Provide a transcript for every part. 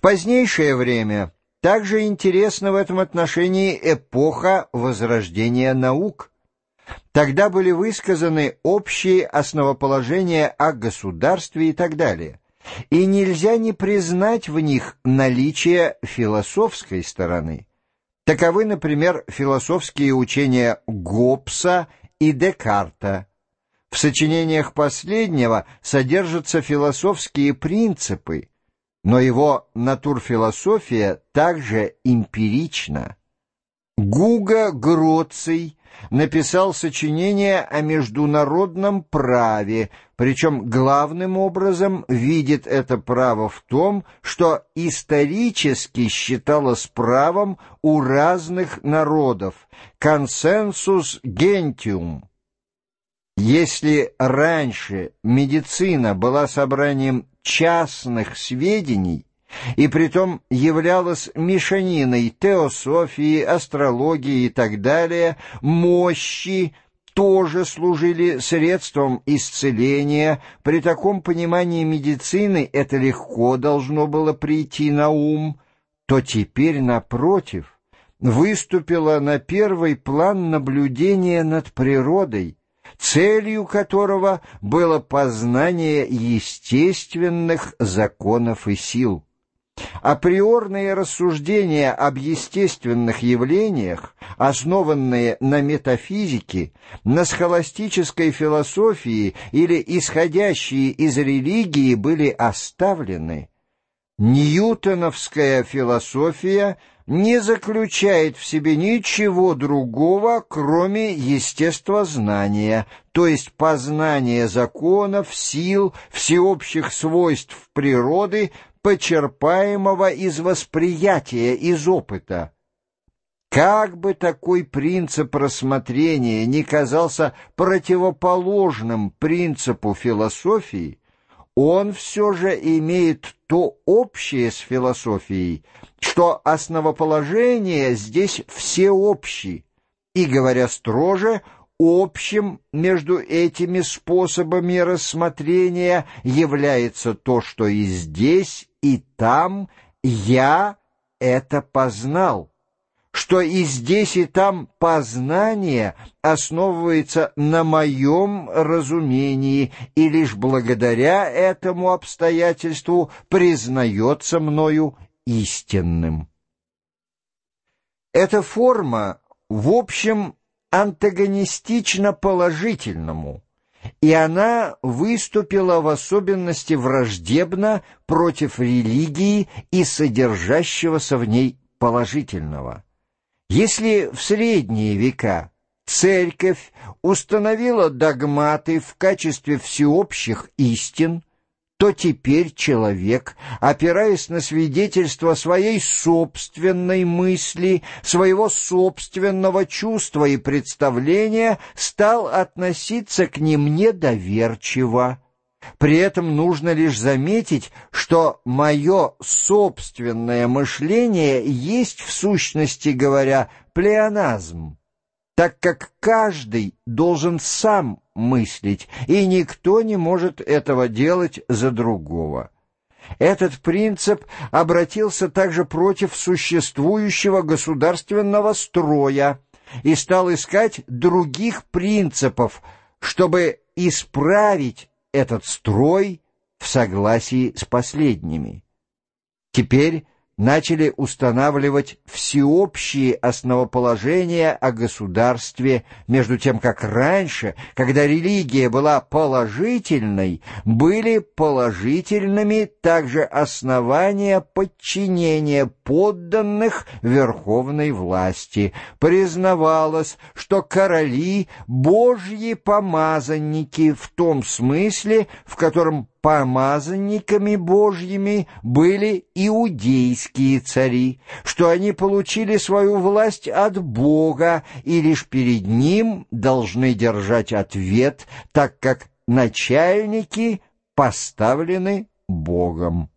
В позднейшее время также интересна в этом отношении эпоха возрождения наук. Тогда были высказаны общие основоположения о государстве и так далее, и нельзя не признать в них наличие философской стороны. Таковы, например, философские учения Гоббса и Декарта. В сочинениях последнего содержатся философские принципы, но его натурфилософия также эмпирична. Гуга Гроций написал сочинение о международном праве, причем главным образом видит это право в том, что исторически считалось правом у разных народов, консенсус гентиум. Если раньше медицина была собранием частных сведений, и притом являлась мешаниной теософии, астрологии и так далее, мощи тоже служили средством исцеления. При таком понимании медицины это легко должно было прийти на ум, то теперь, напротив, выступило на первый план наблюдение над природой, целью которого было познание естественных законов и сил. Априорные рассуждения об естественных явлениях, основанные на метафизике, на схоластической философии или исходящие из религии, были оставлены. Ньютоновская философия не заключает в себе ничего другого, кроме естествознания, то есть познания законов, сил, всеобщих свойств природы, почерпаемого из восприятия, из опыта. Как бы такой принцип рассмотрения не казался противоположным принципу философии, он все же имеет то общее с философией, что основоположение здесь всеобщий, и, говоря строже, общим между этими способами рассмотрения является то, что и здесь, и там я это познал что и здесь, и там познание основывается на моем разумении, и лишь благодаря этому обстоятельству признается мною истинным. Эта форма, в общем, антагонистична положительному, и она выступила в особенности враждебно против религии и содержащегося в ней положительного. Если в средние века церковь установила догматы в качестве всеобщих истин, то теперь человек, опираясь на свидетельство своей собственной мысли, своего собственного чувства и представления, стал относиться к ним недоверчиво. При этом нужно лишь заметить, что мое собственное мышление есть, в сущности говоря, плеоназм, так как каждый должен сам мыслить, и никто не может этого делать за другого. Этот принцип обратился также против существующего государственного строя и стал искать других принципов, чтобы исправить этот строй в согласии с последними. Теперь начали устанавливать всеобщие основоположения о государстве, между тем как раньше, когда религия была положительной, были положительными также основания подчинения подданных верховной власти. Признавалось, что короли — божьи помазанники в том смысле, в котором помазанниками Божьими были иудейские цари, что они получили свою власть от Бога и лишь перед Ним должны держать ответ, так как начальники поставлены Богом.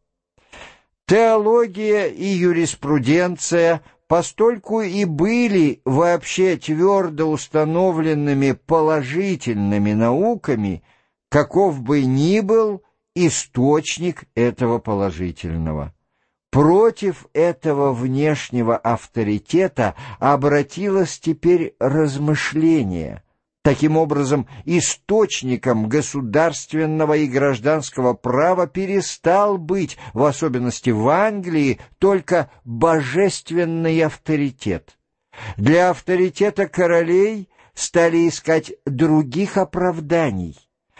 Теология и юриспруденция постольку и были вообще твердо установленными положительными науками, каков бы ни был источник этого положительного. Против этого внешнего авторитета обратилось теперь размышление. Таким образом, источником государственного и гражданского права перестал быть, в особенности в Англии, только божественный авторитет. Для авторитета королей стали искать других оправданий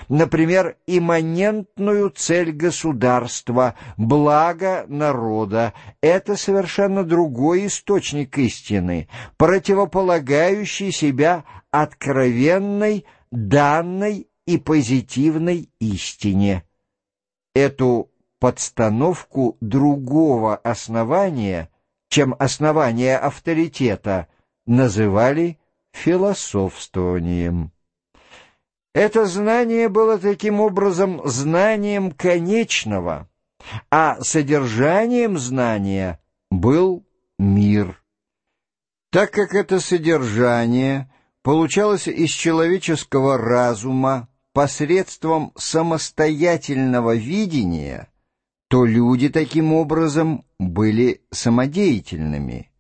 например, имманентную цель государства, благо народа. Это совершенно другой источник истины, противополагающий себя откровенной, данной и позитивной истине. Эту подстановку другого основания, чем основание авторитета, называли философствованием. Это знание было таким образом знанием конечного, а содержанием знания был мир. Так как это содержание получалось из человеческого разума посредством самостоятельного видения, то люди таким образом были самодеятельными.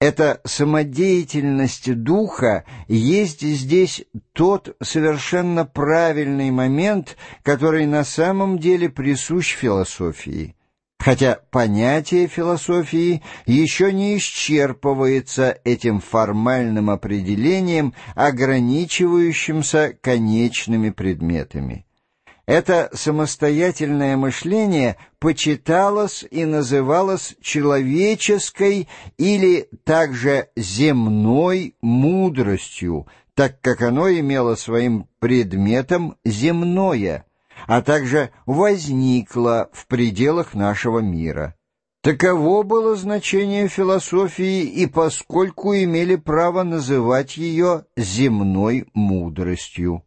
Эта самодеятельность духа есть здесь тот совершенно правильный момент, который на самом деле присущ философии. Хотя понятие философии еще не исчерпывается этим формальным определением, ограничивающимся конечными предметами. Это самостоятельное мышление почиталось и называлось человеческой или также земной мудростью, так как оно имело своим предметом земное, а также возникло в пределах нашего мира. Таково было значение философии, и поскольку имели право называть ее земной мудростью.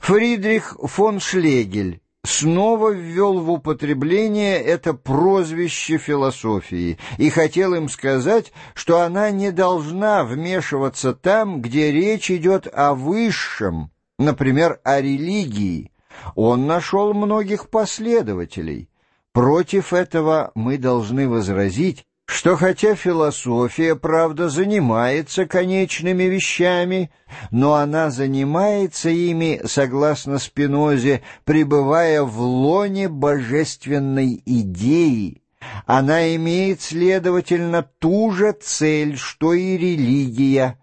Фридрих фон Шлегель снова ввел в употребление это прозвище философии и хотел им сказать, что она не должна вмешиваться там, где речь идет о высшем, например, о религии. Он нашел многих последователей. Против этого мы должны возразить, что хотя философия, правда, занимается конечными вещами, но она занимается ими, согласно Спинозе, пребывая в лоне божественной идеи. Она имеет, следовательно, ту же цель, что и религия.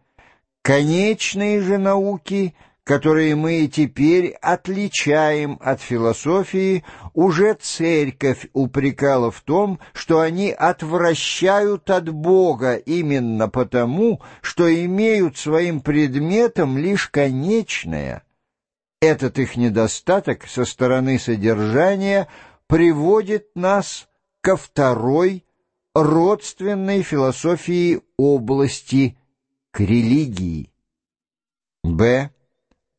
Конечные же науки — которые мы теперь отличаем от философии, уже церковь упрекала в том, что они отвращают от Бога именно потому, что имеют своим предметом лишь конечное. Этот их недостаток со стороны содержания приводит нас ко второй родственной философии области, к религии. Б.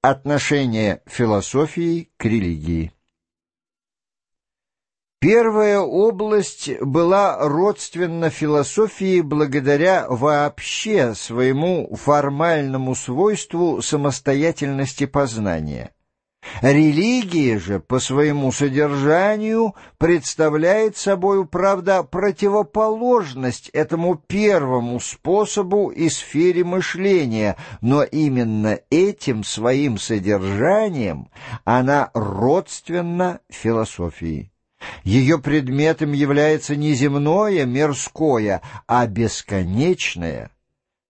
Отношение философии к религии Первая область была родственна философии благодаря вообще своему формальному свойству самостоятельности познания. Религия же по своему содержанию представляет собой, правда, противоположность этому первому способу и сфере мышления, но именно этим своим содержанием она родственна философии. Ее предметом является не земное, мирское, а бесконечное –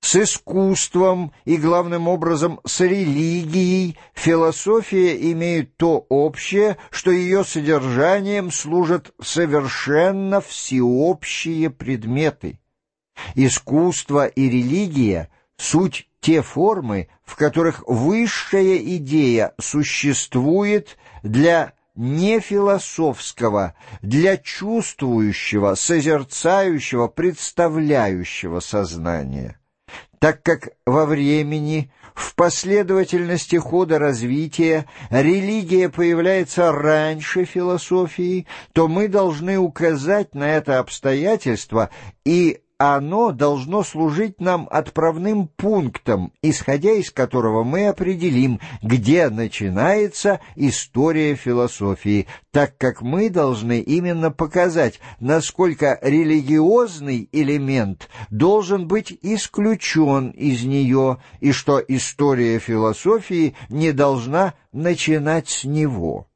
с искусством и, главным образом, с религией философия имеет то общее, что ее содержанием служат совершенно всеобщие предметы. Искусство и религия — суть те формы, в которых высшая идея существует для нефилософского, для чувствующего, созерцающего, представляющего сознания так как во времени, в последовательности хода развития, религия появляется раньше философии, то мы должны указать на это обстоятельство и оно должно служить нам отправным пунктом, исходя из которого мы определим, где начинается история философии, так как мы должны именно показать, насколько религиозный элемент должен быть исключен из нее, и что история философии не должна начинать с него.